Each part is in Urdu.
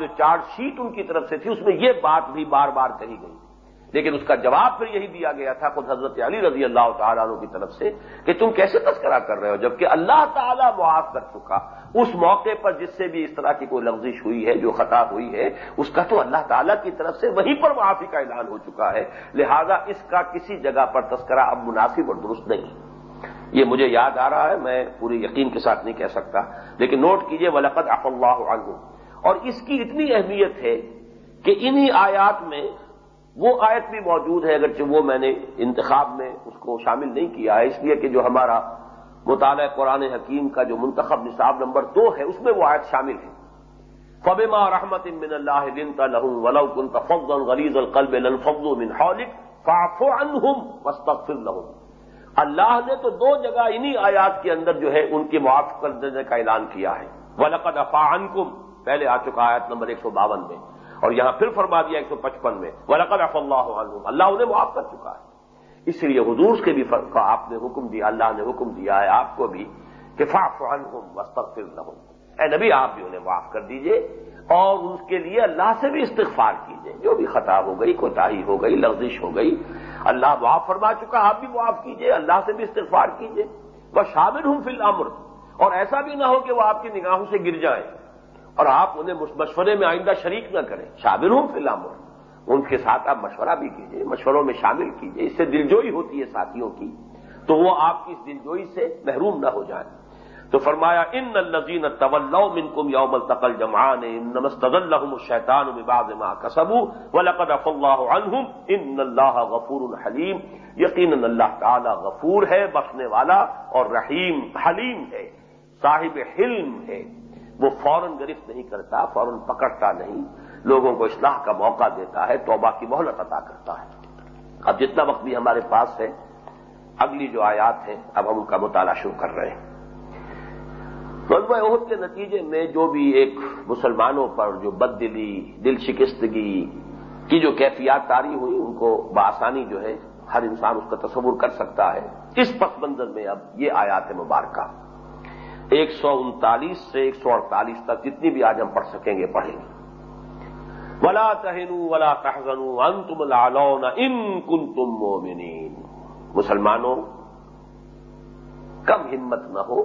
جو چارج شیٹ ان کی طرف سے تھی، اس میں یہ بات بھی بار بار کہی گئی۔ لیکن اس کا جواب پھر یہی دیا گیا تھا خود حضرت علی رضی اللہ تعالیٰ عنہ کی طرف سے کہ تم کیسے تذکرہ کر رہے ہو؟ جبکہ اللہ تعالیٰ معاف کر چکا۔ اس موقع پر جس سے بھی اس طرح کی کوئی لفزش ہوئی ہے، جو خطا ہوئی ہے، اس کا تو اللہ تعالیٰ کی طرف سے وہیں پر معافی کا اعلان ہو چکا ہے۔ لہذا اس کا کسی جگہ پر تذکرہ اب مناسب اور درست نہیں۔ یہ مجھے یاد آ رہا ہے، میں پوری یقین کے ساتھ نہیں کہہ سکتا۔ لیکن نوٹ کیجیے، ولقد اف اللہ عنہ اور اس کی اتنی اہمیت ہے کہ انہی آیات میں وہ آیت بھی موجود ہے، اگرچہ وہ میں نے انتخاب میں اس کو شامل نہیں کیا ہے۔ اس لیے کہ جو ہمارا مطالعہ قرآن حکیم کا جو منتخب نصاب نمبر دو ہے، اس میں وہ آیت شامل ہے۔ فبما رحمت من اللہ لنت لہم ولو كنت فضا القلب لنفضوا من حولك فاعف عنهم واستغفر لهم۔ اللہ نے تو دو جگہ انہی آیات کے اندر جو ہے، ان کی معاف کر دینے کا اعلان کیا ہے۔ ولقد افا عنكم پہلے آ چکا آیت نمبر ایک سو باون میں اور یہاں پھر فرما دیا ایک سو پچپن میں، ولقد اف اللہ عنہ اللہ انہیں معاف کر چکا ہے۔ اس لیے حضور کے بھی فرق کا آپ نے حکم دیا، اللہ نے حکم دیا ہے آپ کو بھی کہ فاف عنہم وسطر نہ اے نبی، آپ بھی انہیں معاف کر دیجیے اور اس کے لیے اللہ سے بھی استغفار کیجیے۔ جو بھی خطا ہو گئی، کوتاہی ہو گئی، لغزش ہو گئی، اللہ معاف فرما چکا، آپ بھی معاف کیجیے، اللہ سے بھی استغفار کیجیے۔ وہ شامل ہوں فی الامر اور ایسا بھی نہ ہو کہ وہ آپ کی نگاہوں سے گر جائیں۔ اور آپ انہیں مشورے میں آئندہ شریک نہ کریں۔ شامل ہوں فی الامر۔ ان کے ساتھ آپ مشورہ بھی کیجیے، مشوروں میں شامل کیجیے۔ اس سے دلجوئی ہوتی ہے ساتھیوں کی۔ تو وہ آپ کی اس دلجوئی سے محروم نہ ہو جائیں۔ تو فرمایا، ان الزین طول من کم یوم التقل جمان الحم الشیطان بباد ما کسبو ولقد اف اللہ عنہم، ان اللہ غفور الحلیم یقینا اللہ تعالی غفور ہے، بخشنے والا اور رحیم، حلیم ہے، صاحب حلم ہے۔ وہ فوراً گرفت نہیں کرتا، فوراً پکڑتا نہیں، لوگوں کو اصلاح کا موقع دیتا ہے، توبہ کی مہلت عطا کرتا ہے۔ اب جتنا وقت بھی ہمارے پاس ہے، اگلی جو آیات ہیں، اب ہم ان کا مطالعہ شروع کر رہے ہیں۔ غزوہ عہد کے نتیجے میں جو بھی ایک مسلمانوں پر جو بد دلی دل شکستگی کی جو کیفیات تاری ہوئی، ان کو بآسانی جو ہے، ہر انسان اس کا تصور کر سکتا ہے۔ اس پس منظر میں اب یہ آیات ہے مبارکہ۔ ایک سو انتالیس سے ایک سو اڑتالیس تک جتنی بھی آج ہم پڑھ سکیں گے، پڑھیں گے۔ ولا تہن ولا تحزن ان تم لالون ان کن تم مومنین مسلمانوں، کم ہمت نہ ہو،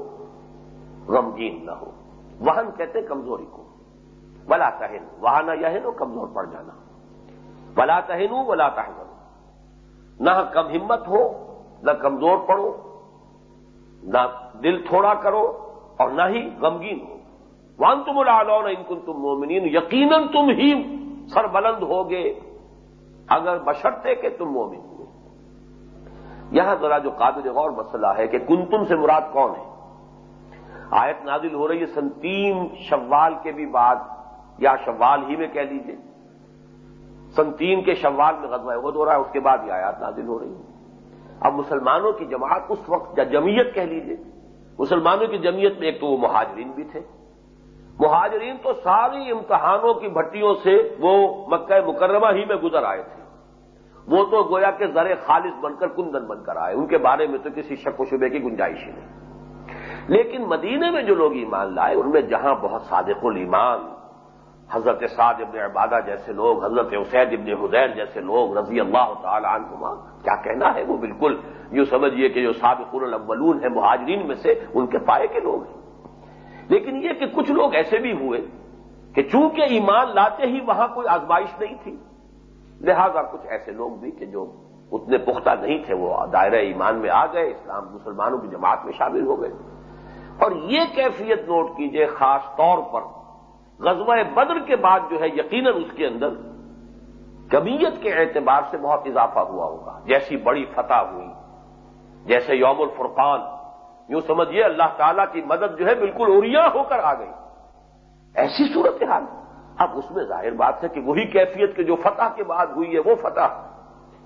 غمگین نہ ہو۔ وہن کہتے کمزوری کو۔ ولا تہن وہاں نہ یہ کمزور پڑ جانا۔ ولا تہن ولا تحزن نہ کم ہمت ہو، نہ کمزور پڑو، نہ دل تھوڑا کرو۔ اور نہ ہی غمگین ہو۔ وان تم العلون انکن تم مومنین، یقیناً تم ہی سر بلند ہوگے اگر بشرتے کہ تم مومن ہوئے یہاں ذرا جو قابل غور مسئلہ ہے کہ کنتم سے مراد کون ہے۔ آیت نازل ہو رہی ہے سن تین شوال کے بھی بعد، یا شوال ہی میں کہہ لیجیے سن تین کے شوال میں غزوہ عہد ہو رہا ہے، اس کے بعد یہ آیات نازل ہو رہی ہے اب مسلمانوں کی جماعت اس وقت یا جمعیت کہہ لیجیے مسلمانوں کی جمعیت میں ایک تو وہ مہاجرین بھی تھے۔ مہاجرین تو ساری امتحانوں کی بھٹیوں سے وہ مکہ مکرمہ ہی میں گزر آئے تھے۔ وہ تو گویا کے زر خالص بن کر کندن بن کر آئے۔ ان کے بارے میں تو کسی شک و شبے کی گنجائش ہی نہیں۔ لیکن مدینے میں جو لوگ ایمان لائے، ان میں جہاں بہت صادق الایمان حضرت سعد ابن عبادہ جیسے لوگ، حضرت اسید ابن حدیر جیسے لوگ رضی اللہ تعالی عنہما۔ کیا کہنا ہے وہ؟ بالکل۔ یوں سمجھیے کہ جو سابق الاولون ہیں، مہاجرین میں سے ان کے پائے کے لوگ ہیں۔ لیکن یہ کہ کچھ لوگ ایسے بھی ہوئے کہ چونکہ ایمان لاتے ہی وہاں کوئی آزمائش نہیں تھی، لہذا کچھ ایسے لوگ بھی کہ جو اتنے پختہ نہیں تھے، وہ دائرہ ایمان میں آ گئے، اسلام مسلمانوں کی جماعت میں شامل ہو گئے۔ اور یہ کیفیت نوٹ کیجیے، خاص طور پر غزوہ بدر کے بعد جو ہے یقیناً اس کے اندر کمیت کے اعتبار سے بہت اضافہ ہوا ہوگا۔ جیسی بڑی فتح ہوئی، جیسے یوم الفرقان، یوں سمجھیے اللہ تعالیٰ کی مدد جو ہے بالکل اوریا ہو کر آ گئی۔ ایسی صورت حال۔ اب اس میں ظاہر بات ہے کہ وہی کیفیت کے جو فتح کے بعد ہوئی ہے وہ فتح۔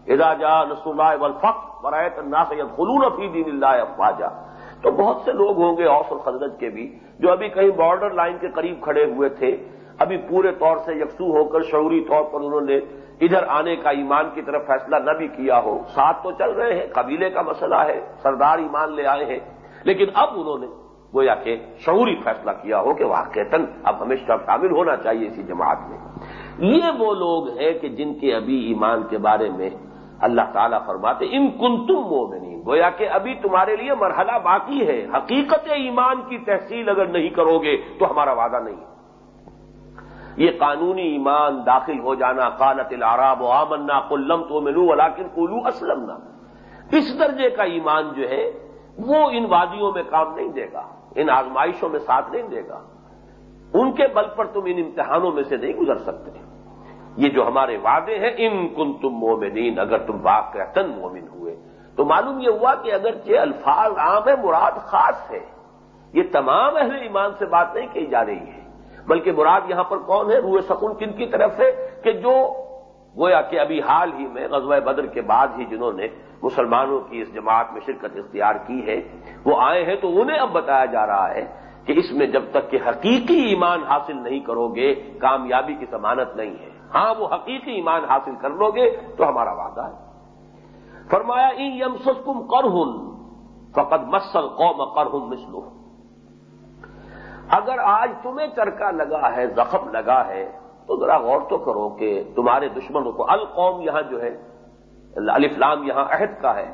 ادا جا نسل اللہ ولفق برائے نا سید خلون فی دین اللہ افواجہ تو بہت سے لوگ ہوں گے اوس اور خزرت کے بھی، جو ابھی کہیں بارڈر لائن کے قریب کھڑے ہوئے تھے، ابھی پورے طور سے یکسو ہو کر شعوری طور پر انہوں نے ادھر آنے کا ایمان کی طرف فیصلہ نہ بھی کیا ہو۔ ساتھ تو چل رہے ہیں، قبیلے کا مسئلہ ہے، سردار ایمان لے آئے ہیں، لیکن اب انہوں نے گویا کہ شعوری فیصلہ کیا ہو کہ واقعتاً اب ہمیں شامل ہونا چاہیے اسی جماعت میں۔ یہ وہ لوگ ہیں کہ جن کے ابھی ایمان کے بارے میں اللہ تعالیٰ فرماتے، ان کن تم مومنین، گویا کہ ابھی تمہارے لیے مرحلہ باقی ہے، حقیقت ایمان کی تحصیل اگر نہیں کرو گے تو ہمارا وعدہ نہیں یہ قانونی ایمان داخل ہو جانا، قالت العراب و آمنا قلم تو ملو ولاکن قلو اسلم اس درجے کا ایمان جو ہے، وہ ان وادیوں میں کام نہیں دے گا، ان آزمائشوں میں ساتھ نہیں دے گا۔ ان کے بل پر تم ان امتحانوں میں سے نہیں گزر سکتے۔ یہ جو ہمارے وعدے ہیں، ان کن تم مومنین، اگر تم واقعتن مومن ہوئے، تو معلوم یہ ہوا کہ اگر یہ الفاظ عام ہے مراد خاص ہے یہ تمام اہل ایمان سے بات نہیں کی جا رہی ہے، بلکہ مراد یہاں پر کون ہے؟ روئے سکون کن کی طرف ہے؟ کہ جو گویا کہ ابھی حال ہی میں غزوہ بدر کے بعد ہی جنہوں نے مسلمانوں کی اس جماعت میں شرکت اختیار کی ہے، وہ آئے ہیں تو انہیں اب بتایا جا رہا ہے کہ اس میں جب تک کہ حقیقی ایمان حاصل نہیں کرو گے، کامیابی کی ضمانت نہیں ہے۔ ہاں وہ حقیقی ایمان حاصل کر لو گے تو ہمارا وعدہ ہے۔ فرمایا ای یم سکم کرہن فقط مسل قوم کرہن مسلو اگر آج تمہیں چرکا لگا ہے، زخم لگا ہے، تو ذرا غور تو کرو کہ تمہارے دشمنوں کو القوم یہاں جو ہے الفلام یہاں عہد کا ہے۔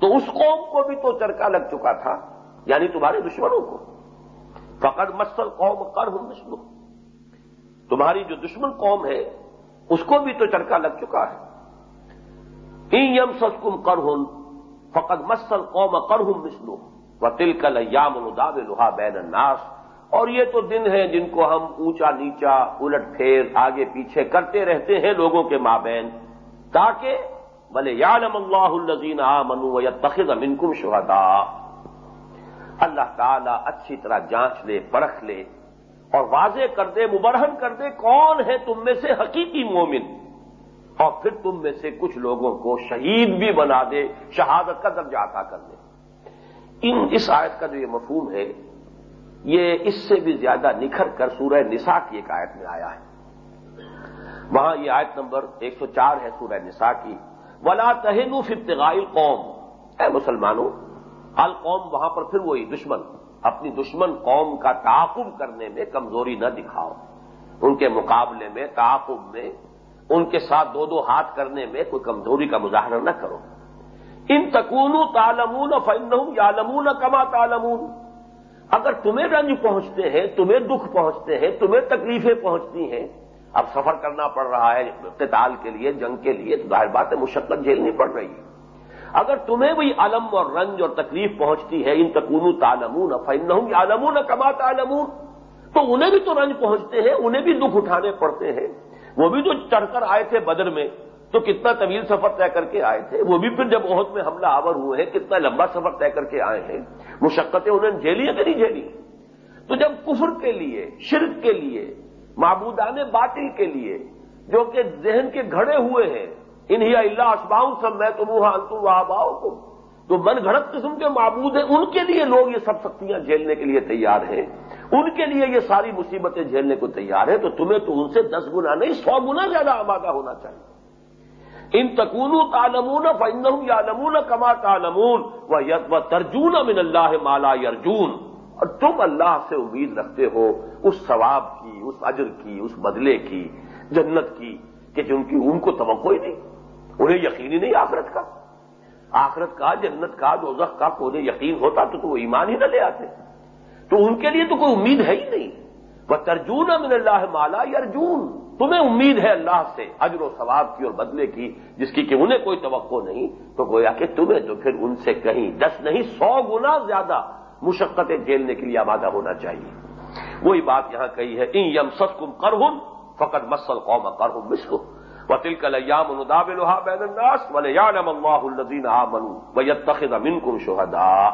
تو اس قوم کو بھی تو چرکا لگ چکا تھا یعنی تمہارے دشمنوں کو۔ فقط مسل قوم کر ہوں مسلو تمہاری جو دشمن قوم ہے اس کو بھی تو چرکا لگ چکا ہے۔ یم سسکم کر ہوں فقط مسل قوم کر ہوں مسلو و تل کل یام الداب لوہا بین الناس۔ اور یہ تو دن ہیں جن کو ہم اونچا نیچا الٹ پھیر آگے پیچھے کرتے رہتے ہیں لوگوں کے مابین۔ تاکہ بلے یالم اللہ الزین آ منو یا تخذ امنکم شہدا اللہ تعالیٰ اچھی طرح جانچ لے، پرکھ لے۔ اور واضح کر دے، مبرہن کر دے کون ہے تم میں سے حقیقی مومن؟ اور پھر تم میں سے کچھ لوگوں کو شہید بھی بنا دے، شہادت کا درجہ عطا کر دے۔ ان اس آیت کا جو یہ مفہوم ہے، یہ اس سے بھی زیادہ نکھر کر سورہ نساء کی ایک آیت میں آیا ہے۔ وہاں یہ آیت نمبر ایک سو چار ہے سورہ نساء کی۔ ولا تہنو ابتغائی قوم اے مسلمانوں، القوم وہاں پر پھر وہی دشمن۔ اپنی دشمن قوم کا تعاقب کرنے میں کمزوری نہ دکھاؤ۔ ان کے مقابلے میں، تعاقب میں، ان کے ساتھ دو دو ہاتھ کرنے میں کوئی کمزوری کا مظاہرہ نہ کرو۔ ان تکون تالمون فن یا لمون کما تالمون اگر تمہیں رنج پہنچتے ہیں، تمہیں دکھ پہنچتے ہیں، تمہیں تکلیفیں پہنچتی ہیں، اب سفر کرنا پڑ رہا ہے اقتال کے لیے، جنگ کے لیے، تو ظاہر بات ہے مشقت جھیلنی پڑ رہی ہے۔ اگر تمہیں بھی علم اور رنج اور تکلیف پہنچتی ہے، ان تکون تالمون فن عالمون کما تالمون تو انہیں بھی تو رنج پہنچتے ہیں، انہیں بھی دکھ اٹھانے پڑتے ہیں۔ وہ بھی جو چڑھ کر آئے تھے بدر میں، تو کتنا طویل سفر طے کر کے آئے تھے۔ وہ بھی پھر جب عہد میں حملہ آور ہوئے ہیں، کتنا لمبا سفر طے کر کے آئے ہیں۔ مشقتیں انہوں نے جھیلی یا نہیں جھیلی؟ تو جب کفر کے لیے، شرک کے لیے، معبودان باطل کے لیے، جو کہ ذہن کے گھڑے ہوئے ہیں انہی اللہ اسباؤں سب میں تم وہاں تم تم تو من گھڑت قسم کے معبود ہیں، ان کے لیے لوگ یہ سب سختیاں جھیلنے کے لیے تیار ہیں۔ ان کے لیے یہ ساری مصیبتیں جھیلنے کو تیار ہے تو تمہیں تو ان سے دس گنا نہیں، سو گنا زیادہ آمادہ ہونا چاہیے۔ ان تکون تالمون فن یا نمون کما تالمون و ترجون من اللہ مالا یرجون۔ اور تم اللہ سے امید رکھتے ہو، اس ثواب کی، اس اجر کی، اس بدلے کی، جنت کی، کہ جن کی ان کو توقع ہی نہیں۔ انہیں یقین ہی نہیں آخرت کا۔ آخرت کا، جنت کا، دوزخ کا، کو انہیں یقین ہوتا تو وہ ایمان ہی نہ لے آتے۔ تو ان کے لیے تو کوئی امید ہے ہی نہیں۔ وہ ترجون من اللہ مالا یا ارجون تمہیں امید ہے اللہ سے، اجر و ثواب کی اور بدلے کی، جس کی کہ انہیں کوئی توقع نہیں۔ تو گویا کہ تمہیں تو پھر ان سے کہیں دس نہیں، سو گنا زیادہ مشقتیں جھیلنے کے لیے آبادہ ہونا چاہیے۔ وہی بات یہاں کہی ہے، ان یم سس کم کرہن فقط مسل قوم کرہم وطل کلیام الداب الحا بین الناس ولیعلم اللہ الذین آمنوا ویتخذ منکم شہداء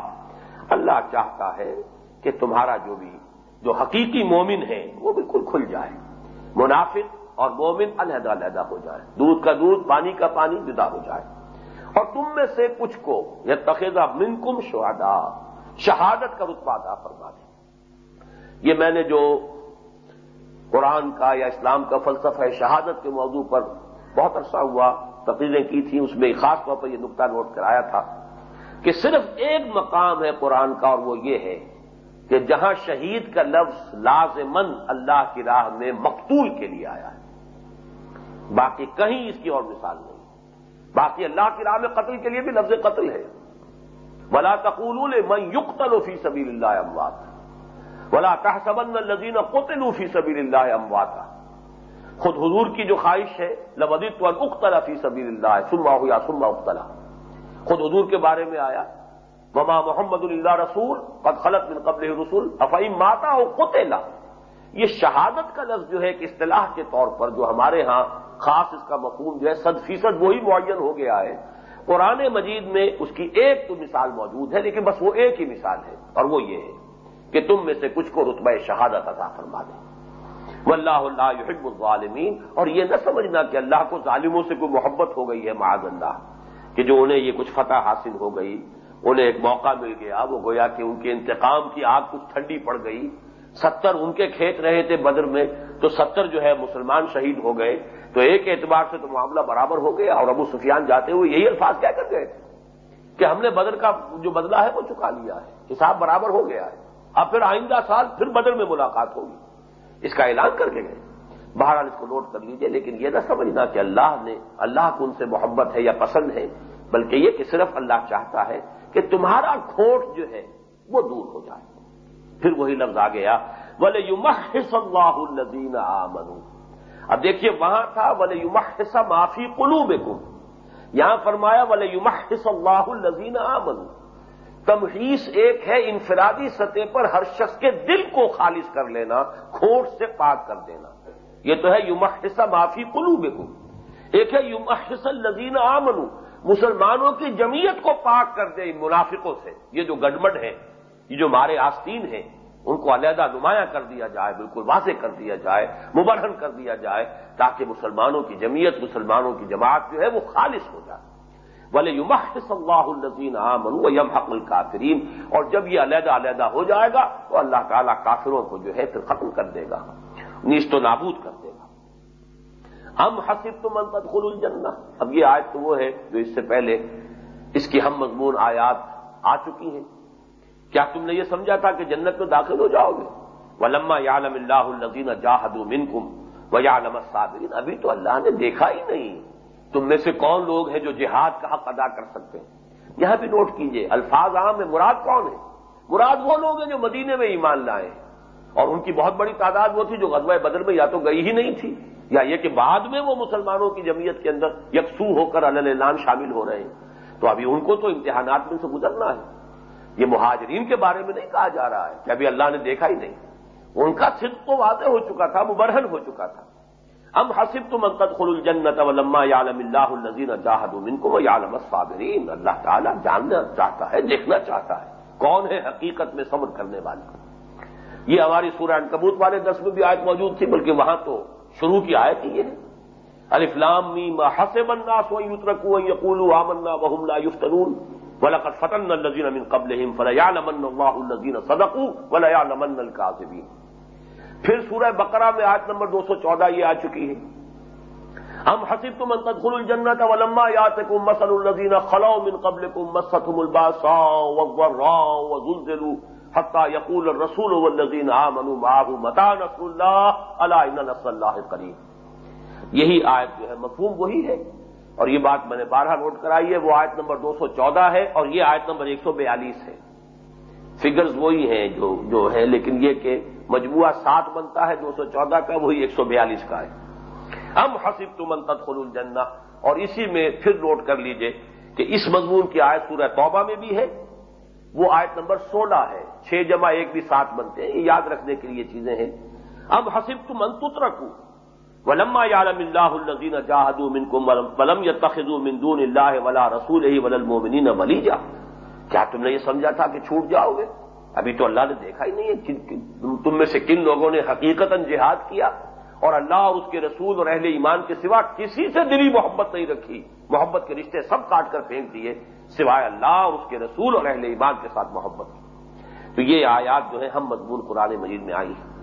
اللہ چاہتا ہے کہ تمہارا جو بھی جو حقیقی مومن ہے، وہ بالکل کھل جائے۔ منافق اور مومن علیحدہ علیحدہ ہو جائے۔ دودھ کا دودھ، پانی کا پانی جدا ہو جائے۔ اور تم میں سے کچھ کو یہ تخذہ منکم شہدا شہادت کا رتبہ ادا فرما دے۔ یہ میں نے جو قرآن کا یا اسلام کا فلسفہ شہادت کے موضوع پر بہت عرصہ ہوا تقریریں کی تھیں، اس میں خاص طور پر یہ نقطہ نوٹ کرایا تھا کہ صرف ایک مقام ہے قرآن کا اور وہ یہ ہے کہ جہاں شہید کا لفظ لازمن اللہ کی راہ میں مقتول کے لیے آیا ہے، باقی کہیں اس کی اور مثال نہیں۔ باقی اللہ کی راہ میں قتل کے لیے بھی لفظ قتل ہے۔ ولا تقول من یقتل فی سبیل اللہ اموات ولا تحسبن الذین قتلوا فی سبیل اللہ امواتا خود حضور کی جو خواہش ہے لبدیت اختلا فی سبیل اللہ سما ہو یا سما اختلا خود حضور کے بارے میں آیا، وما محمد اللہ رسول، قد خلط من قبل رسول افعیم ماتا ہو قتلا یہ شہادت کا لفظ جو ہے ایک اصطلاح کے طور پر جو ہمارے ہاں خاص اس کا مفہوم جو ہے، صد فیصد وہی معین ہو گیا ہے۔ قرآن مجید میں اس کی ایک تو مثال موجود ہے، لیکن بس وہ ایک ہی مثال ہے، اور وہ یہ ہے کہ تم میں سے کچھ کو رتبہ شہادت عطا فرما دیں واللہ اللہ یحب الظالمین۔ اور یہ نہ سمجھنا کہ اللہ کو ظالموں سے کوئی محبت ہو گئی ہے، معاذ اللہ، کہ جو انہیں یہ کچھ فتح حاصل ہو گئی، انہیں ایک موقع مل گیا، وہ گویا کہ ان کے انتقام کی آگ کچھ ٹھنڈی پڑ گئی۔ ستر ان کے کھیت رہے تھے بدر میں، تو ستر جو ہے مسلمان شہید ہو گئے۔ تو ایک اعتبار سے تو معاملہ برابر ہو گیا اور ابو سفیان جاتے ہوئے یہی الفاظ کیا کر گئے تھے؟ کہ ہم نے بدر کا جو بدلہ ہے وہ چکا لیا ہے، حساب برابر ہو گیا ہے۔ اب پھر آئندہ سال پھر بدر میں ملاقات ہوگی۔ اس کا اعلان کر کے گئے۔ بہرحال اس کو نوٹ کر لیجیے، لیکن یہ نہ سمجھنا کہ اللہ نے، اللہ کو ان سے محبت ہے یا پسند ہے، بلکہ یہ کہ صرف اللہ چاہتا ہے کہ تمہارا کھوٹ جو ہے وہ دور ہو جائے۔ پھر وہی لفظ آ گیا بولے یومحس اللہ الزین آمن اب دیکھیے، وہاں تھا بولے یومحس معافی قلوب یہاں فرمایا بولے یومحس اللہ الزین آمن تمحیص ایک ہے انفرادی سطح پر ہر شخص کے دل کو خالص کر لینا، کھوٹ سے پاک کر دینا۔ یہ تو ہے یومحصہ معافی قلوب ایک ہے یومحص الزین آمن مسلمانوں کی جمیت کو پاک کر دے ان منافقوں سے۔ یہ جو گڈمڈ ہے یہ جو مارے آستین ہیں، ان کو علیحدہ نمایاں کر دیا جائے، بالکل واضح کر دیا جائے، مبرہن کر دیا جائے، تاکہ مسلمانوں کی جمیت مسلمانوں کی جماعت جو ہے وہ خالص ہو جائے۔ بولے یمحص اللہ الزین عامن یم حق الکافرین اور جب یہ علیحدہ علیحدہ ہو جائے گا تو اللہ تعالیٰ کافروں کو جو ہے پھر ختم کر دے گا، نیست و نابود کر دے گا۔ ہم حسب تو منتد خل الجنہ۔ اب یہ آیت تو وہ ہے جو اس سے پہلے اس کی ہم مضمون آیات آ چکی ہیں۔ کیا تم نے یہ سمجھا تھا کہ جنت میں داخل ہو جاؤ گے؟ ولما یالم اللہ الزین جاہد من کم و یالم صابرین ابھی تو اللہ نے دیکھا ہی نہیں۔ تم میں سے کون لوگ ہیں جو جہاد کا حق ادا کر سکتے ہیں؟ یہاں بھی نوٹ کیجیے، الفاظ عام میں مراد کون ہے مراد وہ لوگ ہیں جو مدینے میں ایمان لائے اور ان کی بہت بڑی تعداد وہ تھی جو غزوہ بدر میں یا تو گئی ہی نہیں تھی، یا یہ کہ بعد میں وہ مسلمانوں کی جمعیت کے اندر یکسو ہو کر اللہ شامل ہو رہے ہیں۔ تو ابھی ان کو تو امتحانات میں سے گزرنا ہے۔ یہ مہاجرین کے بارے میں نہیں کہا جا رہا ہے کہ ابھی اللہ نے دیکھا ہی نہیں۔ ان کا صدق تو واضح ہو چکا تھا، مبرہن ہو چکا تھا۔ ہم حسب تو منقط خل الجنت ولما یالم اللہ النزین جاہد من کو یالم صابرین اللہ تعالیٰ جاننا چاہتا ہے، دیکھنا چاہتا ہے۔ کون ہے حقیقت میں صبر کرنے والا یہ ہماری سورہ کبوت والے دس میں بھی آیت موجود تھی، بلکہ وہاں تو شروع کی آیت ہی ہے۔ الفلام میم حسب الناس و یترکو یقولوا آمنا وهم لا یفتنون۔ ولقد فتن الزین امن قبل فلیا نمن اللہ الزین صدق ولا نمن القاظبین پھر سورہ بقرہ میں آج نمبر دو سو چودہ یہ آ چکی ہے۔ ہم حسب تم انتخل الجنت ولما یات کو مسل الزین خلو من قبل کو مسم الباسا وزلزلوا حتى يقول الرسول والذين آمنوا معه متى نصر الله الا ان نصر الله یہی آیت جو ہے مفہوم وہی ہے۔ اور یہ بات میں نے بارہ نوٹ کرائی ہے، وہ آیت نمبر دو سو چودہ ہے اور یہ آیت نمبر ایک سو بیالیس ہے۔ فگرز وہی ہیں جو جو ہے لیکن یہ کہ مجموعہ سات بنتا ہے، دو سو چودہ کا، وہی ایک سو بیالیس کا ہے۔ ہم حسب تم خل الجنہ، اور اسی میں پھر نوٹ کر لیجیے کہ اس مضمون کی آیت سورہ توبہ میں بھی ہے۔ وہ آیت نمبر سولہ ہے۔ چھ جمع ایک بھی سات بنتے ہیں، یہ یاد رکھنے کے لیے چیزیں ہیں۔ اب حسب تم انتت رکھوں ولما یعلم اللہ الزین جاہد من ولم یا تخذ مندون اللہ ولا رسول ہی ول المومنین ولی جا کیا تم نے یہ سمجھا تھا کہ چھوٹ جاؤ گے؟ ابھی تو اللہ نے دیکھا ہی نہیں ہے تم میں سے کن لوگوں نے حقیقت جہاد کیا اور اللہ اور اس کے رسول اور اہل ایمان کے سوا کسی سے دلی محبت نہیں رکھی۔ محبت کے رشتے سب کاٹ کر پھینک دیے، سوائے اللہ اور اس کے رسول اور اہل ایمان کے ساتھ محبت۔ کی تو یہ آیات جو ہے ہم مضمون قرآن مجید میں آئی ہیں۔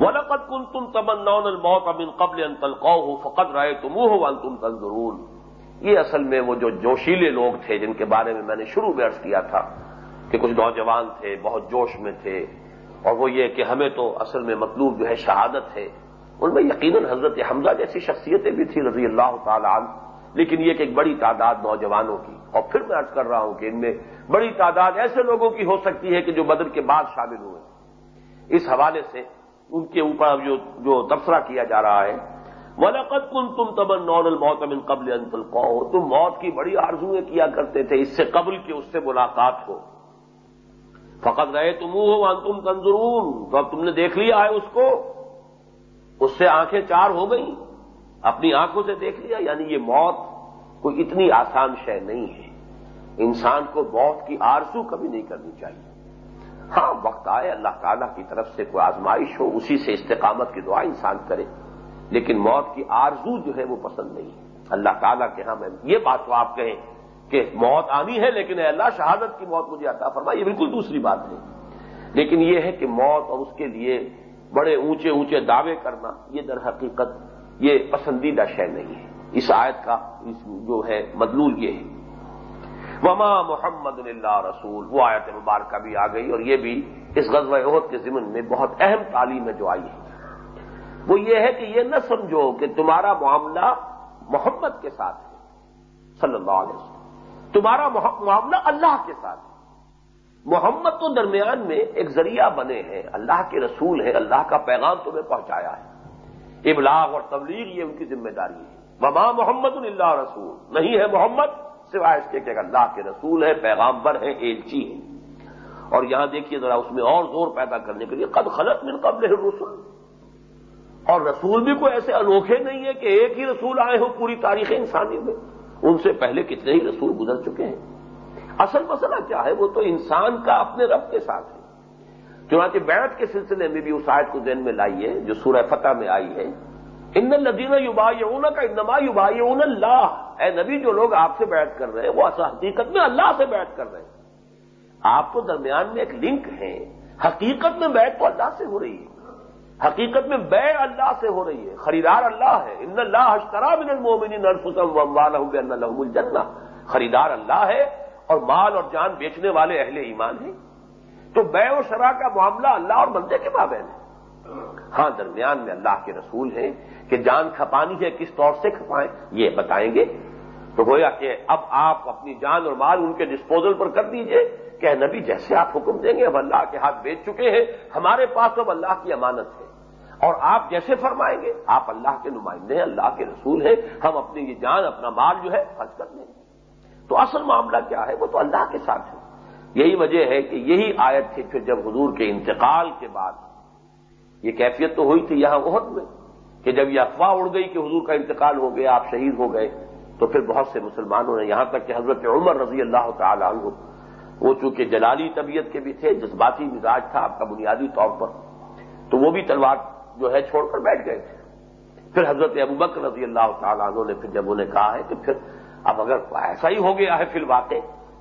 ولقت کن تم تمنا الموت امن قبل ان تلقو ہو فقط رائے تم ہو تم تنظرون۔ یہ اصل میں وہ جو جوشیلے لوگ تھے جن کے بارے میں میں نے شروع میں عرض کیا تھا۔ کہ کچھ نوجوان تھے، بہت جوش میں تھے، اور وہ یہ کہ ہمیں تو اصل میں مطلوب جو ہے شہادت ہے۔ ان میں یقیناً حضرت حمزہ جیسی شخصیتیں بھی تھیں رضی اللہ تعالی عنہ، لیکن یہ کہ ایک بڑی تعداد نوجوانوں کی۔ اور پھر میں ارض کر رہا ہوں کہ ان میں بڑی تعداد ایسے لوگوں کی ہو سکتی ہے کہ جو بدر کے بعد شامل ہوئے۔ اس حوالے سے ان کے اوپر جو جو تبصرہ کیا جا رہا ہے ملکت کن تم تمن نون الموتمن قبل انتل تم موت کی بڑی آرزویں کیا کرتے تھے، اس سے قبل کے اس سے ملاقات ہو۔ فقط رہے تم ہو تم تنظرون۔ تو اب تم نے دیکھ لیا ہے اس کو۔ اس سے آنکھیں چار ہو گئی اپنی آنکھوں سے دیکھ لیا۔ یعنی یہ موت کوئی اتنی آسان شے نہیں ہے۔ انسان کو موت کی آرزو کبھی نہیں کرنی چاہیے۔ ہاں وقت آئے، اللہ تعالیٰ کی طرف سے کوئی آزمائش ہو، اسی سے استقامت کی دعا انسان کرے۔ لیکن موت کی آرزو جو ہے وہ پسند نہیں ہے۔ اللہ تعالیٰ کے ہاں میں یہ بات تو آپ کہیں۔ کہ موت آنی ہے لیکن اللہ شہادت کی موت مجھے عطا فرما یہ بالکل دوسری بات ہے۔ لیکن یہ ہے کہ موت اور اس کے لیے بڑے اونچے اونچے دعوے کرنا، یہ در حقیقت یہ پسندیدہ شے نہیں ہے۔ اس آیت کا جو ہے مدلول یہ ہے۔ وما محمد اللہ رسول، وہ آیت مبارکہ بھی آ گئی اور یہ بھی اس غزوہ عہد کے ضمن میں بہت اہم تعلیم ہے جو آئی ہے۔ وہ یہ ہے کہ یہ نہ سمجھو کہ تمہارا معاملہ محمد کے ساتھ ہے، صلی اللہ علیہ وسلم۔ تمہارا معاملہ اللہ کے ساتھ ہے۔ محمد تو درمیان میں ایک ذریعہ بنے ہیں۔ اللہ کے رسول ہیں۔ اللہ کا پیغام تمہیں پہنچایا ہے۔ ابلاغ اور تبلیغ یہ ان کی ذمہ داری ہے۔ وما محمد اللہ رسول۔ نہیں ہے محمد سوائے اس کے کہ اللہ کے رسول ہے پیغامبر ہیں، ایلچی ہیں۔ اور یہاں دیکھیے ذرا اس میں اور زور پیدا کرنے کے لیے، قد خلط من قبل رسول اور رسول بھی کوئی ایسے انوکھے نہیں ہے کہ ایک ہی رسول آئے ہو پوری تاریخ انسانی میں۔ ان سے پہلے کتنے ہی رسول گزر چکے ہیں۔ اصل مسئلہ کیا ہے؟ وہ تو انسان کا اپنے رب کے ساتھ ہے۔ چنانچہ بیعت کے سلسلے میں بھی اس آیت کو ذہن میں لائیے، جو سورہ فتح میں آئی ہے۔ ان لدین یوبا کا انما یوبا اللہ۔ اے نبی، جو لوگ آپ سے بیعت کر رہے ہیں، وہ حقیقت میں اللہ سے بیعت کر رہے ہیں۔ آپ کو درمیان میں ایک لنک ہے۔ حقیقت میں بیعت تو اللہ سے ہو رہی ہے۔ حقیقت میں بے اللہ سے ہو رہی ہے، خریدار اللہ ہے۔ ان اللہ اشترا من المومنین انفسهم بان لهم الجنہ۔ خریدار اللہ ہے اور مال اور جان بیچنے والے اہل ایمان ہیں۔ تو بے و شرح کا معاملہ اللہ اور بندے کے مابین ہے۔ ہاں درمیان میں اللہ کے رسول ہیں کہ جان کھپانی ہے، کس طور سے کھپائیں، یہ بتائیں گے۔ تو گویا کہ اب آپ اپنی جان اور مال ان کے ڈسپوزل پر کر دیجیے کہ نبی، جیسے آپ حکم دیں گے، اب اللہ کے ہاتھ بیچ چکے ہیں۔ ہمارے پاس اب اللہ کی امانت ہے۔ اور آپ جیسے فرمائیں گے، آپ اللہ کے نمائندے ہیں، اللہ کے رسول ہیں، ہم اپنی یہ جان، اپنا مال جو ہے خرچ کر دیں گے۔ تو اصل معاملہ کیا ہے؟ وہ تو اللہ کے ساتھ ہے۔ یہی وجہ ہے کہ یہی آیت تھی، پھر جب حضور کے انتقال کے بعد۔ یہ کیفیت تو ہوئی تھی یہاں عہد میں، کہ جب یہ افواہ اڑ گئی کہ حضور کا انتقال ہو گیا، آپ شہید ہو گئے، تو پھر بہت سے مسلمانوں نے یہاں تک کہ حضرت عمر رضی اللہ تعالی عنہ، وہ چونکہ جلالی طبیعت کے بھی تھے، جذباتی مزاج تھا، آپ کا بنیادی طور پر۔ تو وہ بھی تلوار جو ہے چھوڑ کر بیٹھ گئے تھے۔ پھر حضرت ابوبکر رضی اللہ تعالیٰ عنہ نے پھر جب انہیں کہا ہے کہ پھر اب اگر ایسا ہی ہو گیا ہے فی الواقع،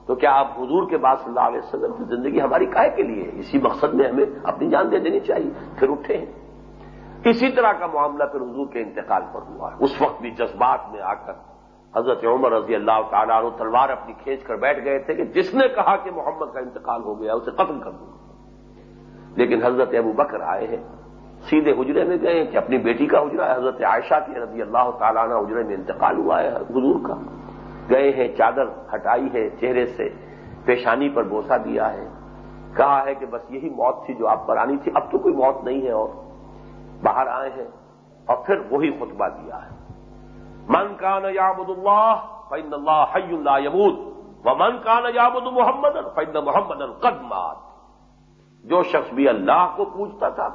تو کیا آپ حضور کے بعد صلی اللہ علیہ وسلم کی زندگی ہماری کائے کے لیے اسی مقصد میں ہمیں اپنی جان دے دینی چاہیے۔ پھر اٹھے ہیں۔ اسی طرح کا معاملہ پھر حضور کے انتقال پر ہوا۔ ہے اس وقت بھی جذبات میں آ کر حضرت عمر رضی اللہ تعالیٰ عنہ تلوار اپنی کھینچ کر بیٹھ گئے تھے کہ جس نے کہا کہ محمد کا انتقال ہو گیا، اسے قتل کر دوں۔ لیکن حضرت ابو بکر آئے ہیں۔ سیدھے حجرے میں گئے کہ اپنی بیٹی کا حجرا ہے، حضرت عائشہ کی رضی اللہ تعالیٰ عنہ حجرے میں انتقال ہوا ہے، حضور کا۔ گئے ہیں، چادر ہٹائی ہے چہرے سے، پیشانی پر بوسا دیا ہے۔ کہا ہے کہ بس یہی موت تھی جو آپ پر آنی تھی، اب تو کوئی موت نہیں ہے اور باہر آئے ہیں اور پھر وہی خطبہ دیا ہے۔ من کا نیابد اللہ فین اللہ حی اللہ یمود و من کا نیابد محمد فین محمد القدمات جو شخص بھی اللہ کو پوچھتا تھا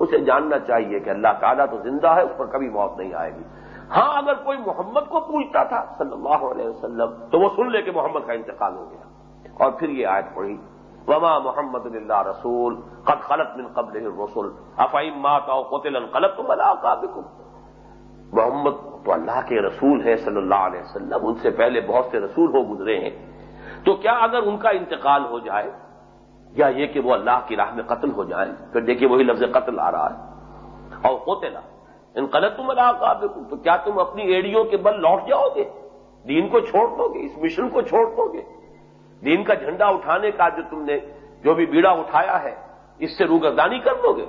اسے جاننا چاہیے کہ اللہ تعالیٰ تو زندہ ہے، اس پر کبھی موت نہیں آئے گی۔ ہاں اگر کوئی محمد کو پوچھتا تھا صلی اللہ علیہ وسلم، تو وہ سن لے کہ محمد کا انتقال ہو گیا۔ اور پھر یہ آیت پڑھی، وما محمد اللہ رسول، قد خلط من قبل رسول افعیم مات او قتل قلط ملاقابکم محمد تو اللہ کے رسول ہے صلی اللہ علیہ وسلم، ان سے پہلے بہت سے رسول ہو گزرے ہیں۔ تو کیا اگر ان کا انتقال ہو جائے یا یہ کہ وہ اللہ کی راہ میں قتل ہو جائے، پھر دیکھیے وہی لفظ قتل آ رہا ہے۔ اور قتل، ان غلط تم اللہ تو کیا تم اپنی ایڑیوں کے بل لوٹ جاؤ گے؟ دین کو چھوڑ دو گے، اس مشن کو چھوڑ دو گے۔ دین کا جھنڈا اٹھانے کا جو تم نے جو بھی بیڑا اٹھایا ہے، اس سے روگردانی کر لو گے۔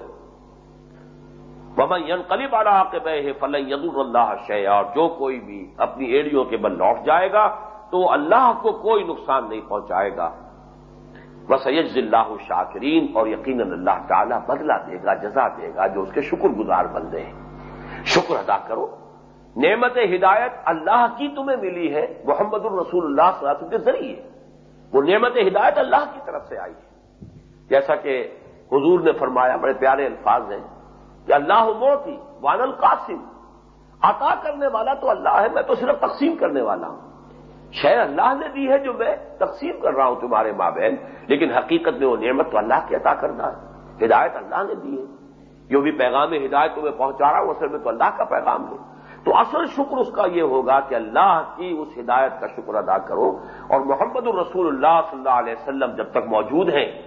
مما ین قلیب آ رہا کہ بے فلن ید اللہ شہ اور جو کوئی بھی اپنی ایڑیوں کے بل لوٹ جائے گا، تو اللہ کو کوئی نقصان نہیں پہنچائے گا۔ بس اللہ شاکرین اور یقیناً اللہ تعالیٰ بدلا دے گا، جزا دے گا جو اس کے شکر گزار بندے ہیں۔ شکر ادا کرو۔ نعمت ہدایت اللہ کی تمہیں ملی ہے، محمد الرسول اللہ صلی اللہ علیہ وسلم کے ذریعے۔ وہ نعمت ہدایت اللہ کی طرف سے آئی ہے۔ جیسا کہ حضور نے فرمایا، بڑے پیارے الفاظ ہیں، کہ اللہ موتی وان القاسم۔ عطا کرنے والا تو اللہ ہے، میں تو صرف تقسیم کرنے والا ہوں۔ شہ اللہ نے دی ہے جو میں تقسیم کر رہا ہوں تمہارے ماں بہن، لیکن حقیقت میں وہ نعمت تو اللہ کی عطا کرنا ہے۔ ہدایت اللہ نے دی ہے۔ جو بھی پیغام ہدایت تمہیں پہنچا رہا ہوں، اصل میں تو اللہ کا پیغام ہے۔ تو اصل شکر اس کا یہ ہوگا کہ اللہ کی اس ہدایت کا شکر ادا کرو۔ اور محمد الرسول اللہ صلی اللہ علیہ وسلم جب تک موجود ہیں،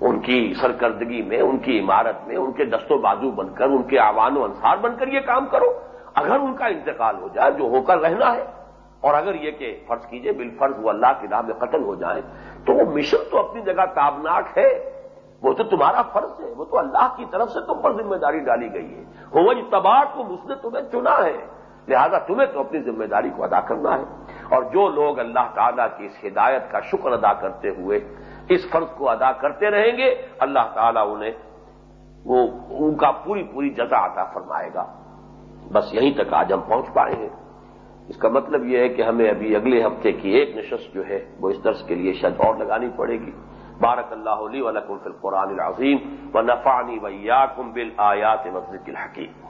ان کی سرکردگی میں، ان کی عمارت میں، ان کے دست و بازو بن کر، ان کے آوان و انصار بن کر یہ کام کرو۔ اگر ان کا انتقال ہو جائے، جو ہو کر رہنا ہے اور اگر یہ کہ فرض کیجیے بال فرض وہ اللہ کی راہ میں قتل ہو جائے، تو وہ مشن تو اپنی جگہ تابناک ہے۔ وہ تو تمہارا فرض ہے، وہ تو اللہ کی طرف سے تم پر ذمہ داری ڈالی گئی ہے۔ ہو تباہ کو اس نے تمہیں چنا ہے، لہذا تمہیں تو اپنی ذمہ داری کو ادا کرنا ہے۔ اور جو لوگ اللہ تعالیٰ کی اس ہدایت کا شکر ادا کرتے ہوئے اس فرض کو ادا کرتے رہیں گے، اللہ تعالیٰ انہیں وہ ان کا پوری پوری جزا عطا فرمائے گا۔ بس یہیں تک آج ہم پہنچ پائے ہیں۔ اس کا مطلب یہ ہے کہ ہمیں ابھی اگلے ہفتے کی ایک نشست جو ہے وہ اس درس کے لیے شاید اور لگانی پڑے گی۔ بارک اللہ علی ولکم فی القرآن العظیم و نفانی ویا کم بل آیات مسجد الحکیم۔